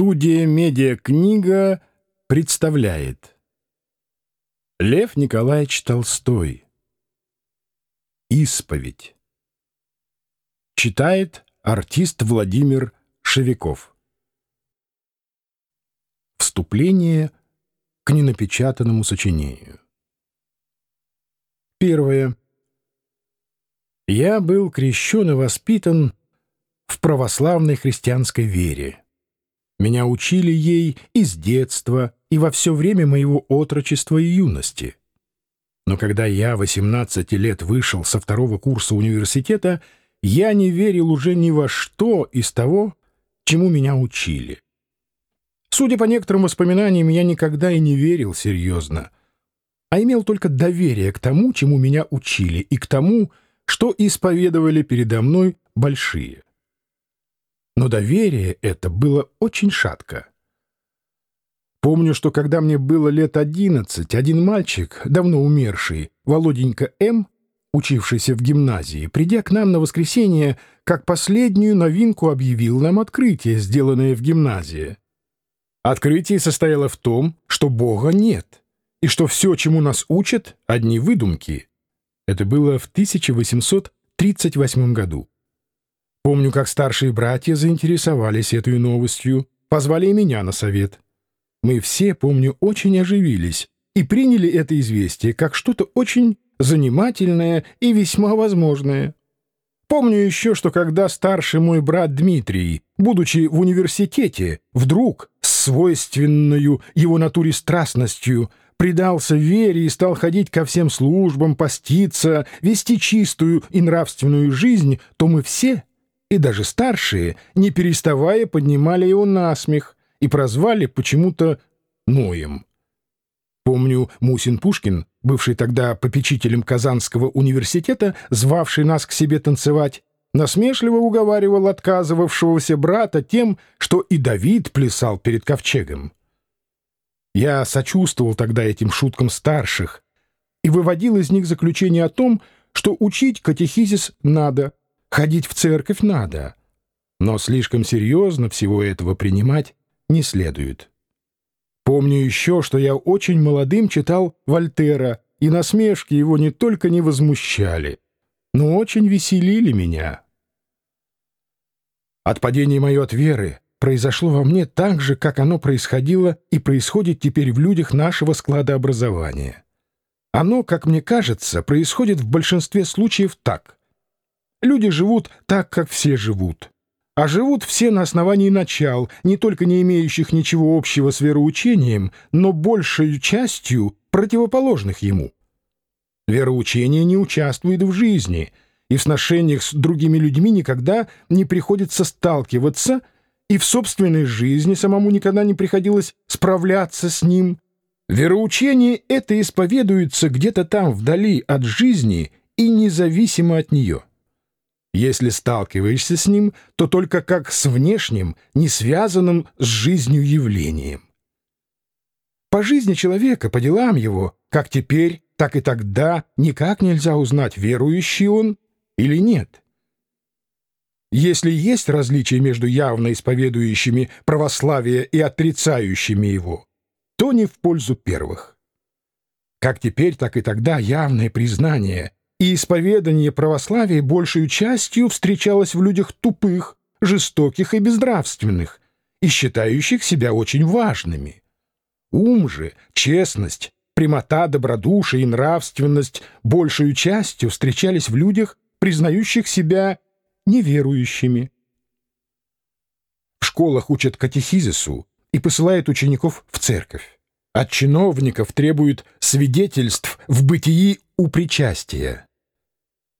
Студия «Медиакнига» представляет. Лев Николаевич Толстой. Исповедь Читает артист Владимир Шевиков Вступление к ненапечатанному сочинению. Первое. Я был крещен и воспитан в православной христианской вере. Меня учили ей и с детства, и во все время моего отрочества и юности. Но когда я 18 лет вышел со второго курса университета, я не верил уже ни во что из того, чему меня учили. Судя по некоторым воспоминаниям, я никогда и не верил серьезно, а имел только доверие к тому, чему меня учили, и к тому, что исповедовали передо мной большие но доверие это было очень шатко. Помню, что когда мне было лет одиннадцать, один мальчик, давно умерший, Володенька М., учившийся в гимназии, придя к нам на воскресенье, как последнюю новинку объявил нам открытие, сделанное в гимназии. Открытие состояло в том, что Бога нет, и что все, чему нас учат, — одни выдумки. Это было в 1838 году. Помню, как старшие братья заинтересовались этой новостью, позвали меня на совет. Мы все, помню, очень оживились и приняли это известие как что-то очень занимательное и весьма возможное. Помню еще, что когда старший мой брат Дмитрий, будучи в университете, вдруг с свойственную его натуре страстностью предался вере и стал ходить ко всем службам, поститься, вести чистую и нравственную жизнь, то мы все и даже старшие, не переставая, поднимали его на смех и прозвали почему-то Ноем. Помню, Мусин Пушкин, бывший тогда попечителем Казанского университета, звавший нас к себе танцевать, насмешливо уговаривал отказывавшегося брата тем, что и Давид плясал перед ковчегом. Я сочувствовал тогда этим шуткам старших и выводил из них заключение о том, что учить катехизис надо — Ходить в церковь надо, но слишком серьезно всего этого принимать не следует. Помню еще, что я очень молодым читал Вольтера, и насмешки его не только не возмущали, но очень веселили меня. Отпадение мое от веры произошло во мне так же, как оно происходило и происходит теперь в людях нашего склада образования. Оно, как мне кажется, происходит в большинстве случаев так. Люди живут так, как все живут. А живут все на основании начал, не только не имеющих ничего общего с вероучением, но большей частью противоположных ему. Вероучение не участвует в жизни, и в сношениях с другими людьми никогда не приходится сталкиваться, и в собственной жизни самому никогда не приходилось справляться с ним. Вероучение это исповедуется где-то там, вдали от жизни и независимо от нее. Если сталкиваешься с ним, то только как с внешним, не связанным с жизнью явлением. По жизни человека, по делам его, как теперь, так и тогда, никак нельзя узнать, верующий он или нет. Если есть различие между явно исповедующими православие и отрицающими его, то не в пользу первых. Как теперь, так и тогда явное признание и исповедание православия большей частью встречалось в людях тупых, жестоких и безнравственных, и считающих себя очень важными. Ум же, честность, прямота, добродушие и нравственность большей частью встречались в людях, признающих себя неверующими. В школах учат катехизису и посылают учеников в церковь. От чиновников требуют свидетельств в бытии у причастия.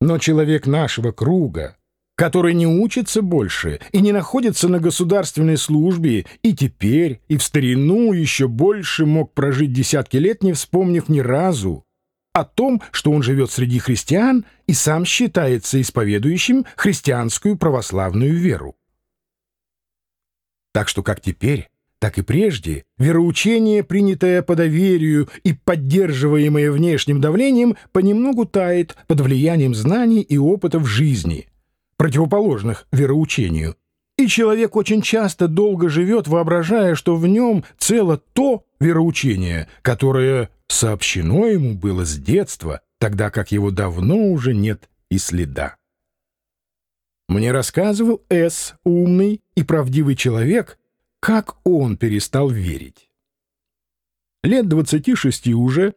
Но человек нашего круга, который не учится больше и не находится на государственной службе, и теперь, и в старину еще больше мог прожить десятки лет, не вспомнив ни разу о том, что он живет среди христиан и сам считается исповедующим христианскую православную веру. Так что как теперь, так и прежде, вероучение, принятое по доверию и поддерживаемое внешним давлением, понемногу тает под влиянием знаний и опыта в жизни, противоположных вероучению, И человек очень часто долго живет, воображая, что в нем цело то вероучение, которое сообщено ему было с детства, тогда как его давно уже нет и следа. Мне рассказывал С, умный и правдивый человек, как он перестал верить. Лет двадцати шести уже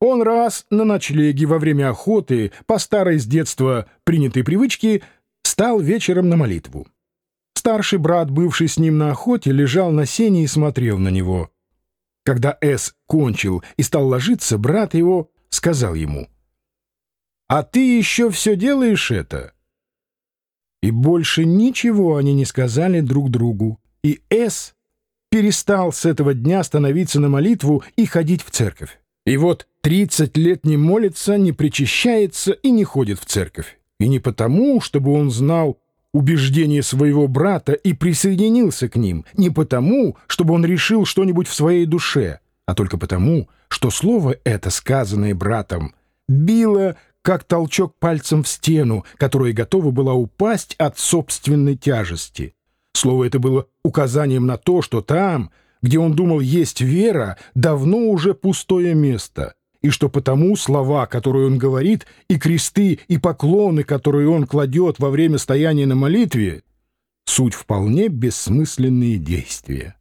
он раз на ночлеге во время охоты по старой с детства принятой привычке стал вечером на молитву. Старший брат, бывший с ним на охоте, лежал на сене и смотрел на него. Когда С кончил и стал ложиться, брат его сказал ему, «А ты еще все делаешь это?» И больше ничего они не сказали друг другу, и С перестал с этого дня становиться на молитву и ходить в церковь. И вот тридцать лет не молится, не причащается и не ходит в церковь. И не потому, чтобы он знал убеждения своего брата и присоединился к ним, не потому, чтобы он решил что-нибудь в своей душе, а только потому, что слово это, сказанное братом, било, как толчок пальцем в стену, которая готова была упасть от собственной тяжести. Слово это было указанием на то, что там, где он думал есть вера, давно уже пустое место, и что потому слова, которые он говорит, и кресты, и поклоны, которые он кладет во время стояния на молитве, суть вполне бессмысленные действия.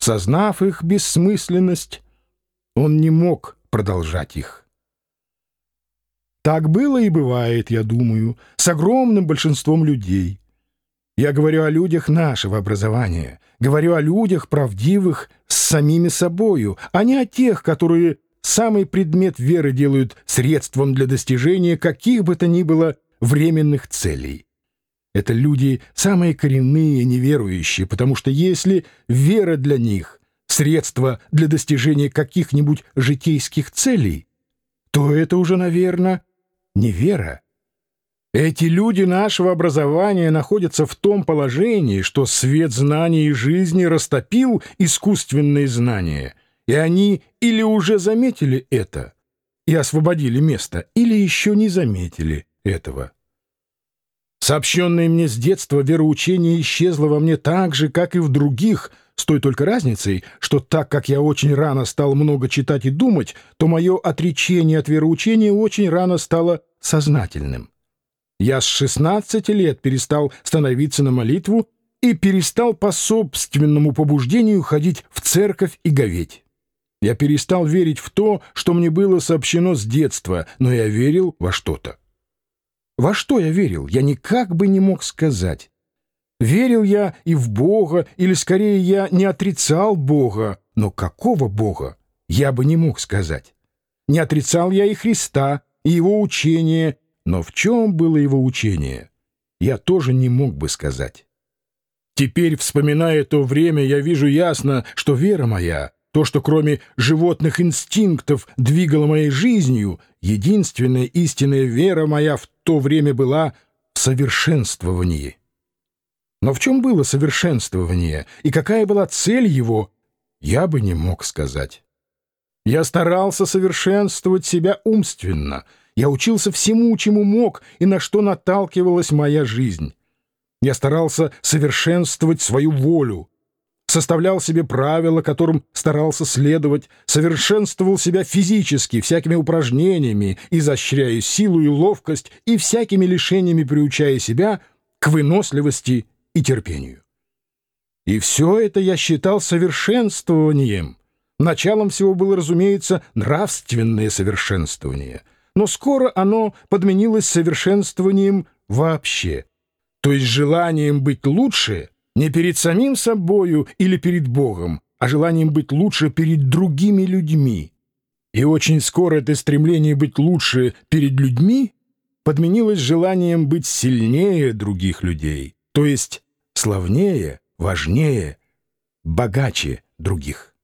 Сознав их бессмысленность, он не мог продолжать их. Так было и бывает, я думаю, с огромным большинством людей. Я говорю о людях нашего образования, говорю о людях правдивых с самими собою, а не о тех, которые самый предмет веры делают средством для достижения каких бы то ни было временных целей. Это люди самые коренные неверующие, потому что если вера для них — средство для достижения каких-нибудь житейских целей, то это уже, наверное, не вера. Эти люди нашего образования находятся в том положении, что свет знаний и жизни растопил искусственные знания — и они или уже заметили это и освободили место, или еще не заметили этого. Сообщенное мне с детства вероучение исчезло во мне так же, как и в других, с той только разницей, что так как я очень рано стал много читать и думать, то мое отречение от вероучения очень рано стало сознательным. Я с 16 лет перестал становиться на молитву и перестал по собственному побуждению ходить в церковь и говеть. Я перестал верить в то, что мне было сообщено с детства, но я верил во что-то. Во что я верил, я никак бы не мог сказать. Верил я и в Бога, или скорее я не отрицал Бога, но какого Бога, я бы не мог сказать. Не отрицал я и Христа, и Его учение, но в чем было Его учение, я тоже не мог бы сказать. Теперь, вспоминая то время, я вижу ясно, что вера моя — то, что кроме животных инстинктов двигало моей жизнью, единственная истинная вера моя в то время была в совершенствовании. Но в чем было совершенствование и какая была цель его, я бы не мог сказать. Я старался совершенствовать себя умственно, я учился всему, чему мог и на что наталкивалась моя жизнь. Я старался совершенствовать свою волю, составлял себе правила, которым старался следовать, совершенствовал себя физически, всякими упражнениями, изощряя силу и ловкость и всякими лишениями приучая себя к выносливости и терпению. И все это я считал совершенствованием. Началом всего было, разумеется, нравственное совершенствование, но скоро оно подменилось совершенствованием вообще, то есть желанием быть лучше — не перед самим собою или перед Богом, а желанием быть лучше перед другими людьми. И очень скоро это стремление быть лучше перед людьми подменилось желанием быть сильнее других людей, то есть славнее, важнее, богаче других.